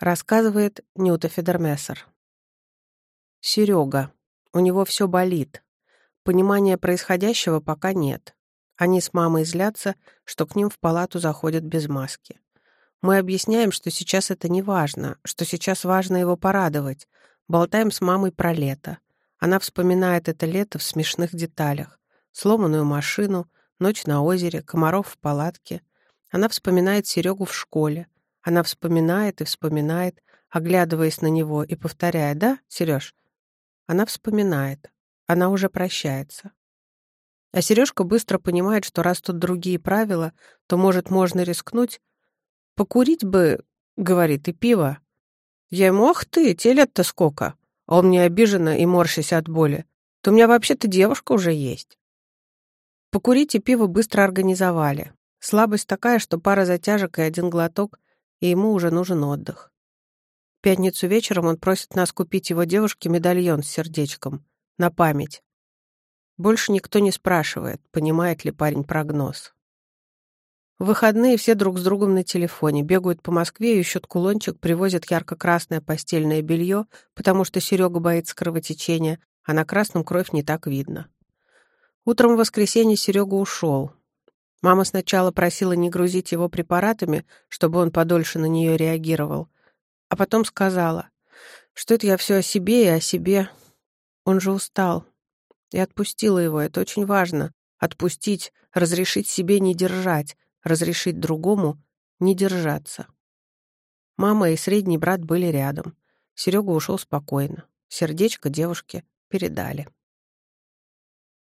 Рассказывает Нюта Федермессер. Серега. У него все болит. Понимания происходящего пока нет. Они с мамой злятся, что к ним в палату заходят без маски. Мы объясняем, что сейчас это не важно, что сейчас важно его порадовать. Болтаем с мамой про лето. Она вспоминает это лето в смешных деталях. Сломанную машину, ночь на озере, комаров в палатке. Она вспоминает Серегу в школе. Она вспоминает и вспоминает, оглядываясь на него и повторяя «Да, Сереж?» Она вспоминает. Она уже прощается. А Сережка быстро понимает, что раз тут другие правила, то, может, можно рискнуть. «Покурить бы, — говорит, — и пиво». Я ему, ах ты, те лет-то сколько? А он мне обиженно и морщась от боли. То у меня вообще-то девушка уже есть. Покурить и пиво быстро организовали. Слабость такая, что пара затяжек и один глоток, и ему уже нужен отдых. В пятницу вечером он просит нас купить его девушке медальон с сердечком. На память. Больше никто не спрашивает, понимает ли парень прогноз. В выходные все друг с другом на телефоне, бегают по Москве, ищут кулончик, привозят ярко-красное постельное белье, потому что Серега боится кровотечения, а на красном кровь не так видно. Утром в воскресенье Серега ушел. Мама сначала просила не грузить его препаратами, чтобы он подольше на нее реагировал, а потом сказала, что это я все о себе и о себе. Он же устал, и отпустила его. Это очень важно. Отпустить, разрешить себе не держать, разрешить другому не держаться. Мама и средний брат были рядом. Серега ушел спокойно. Сердечко девушке передали.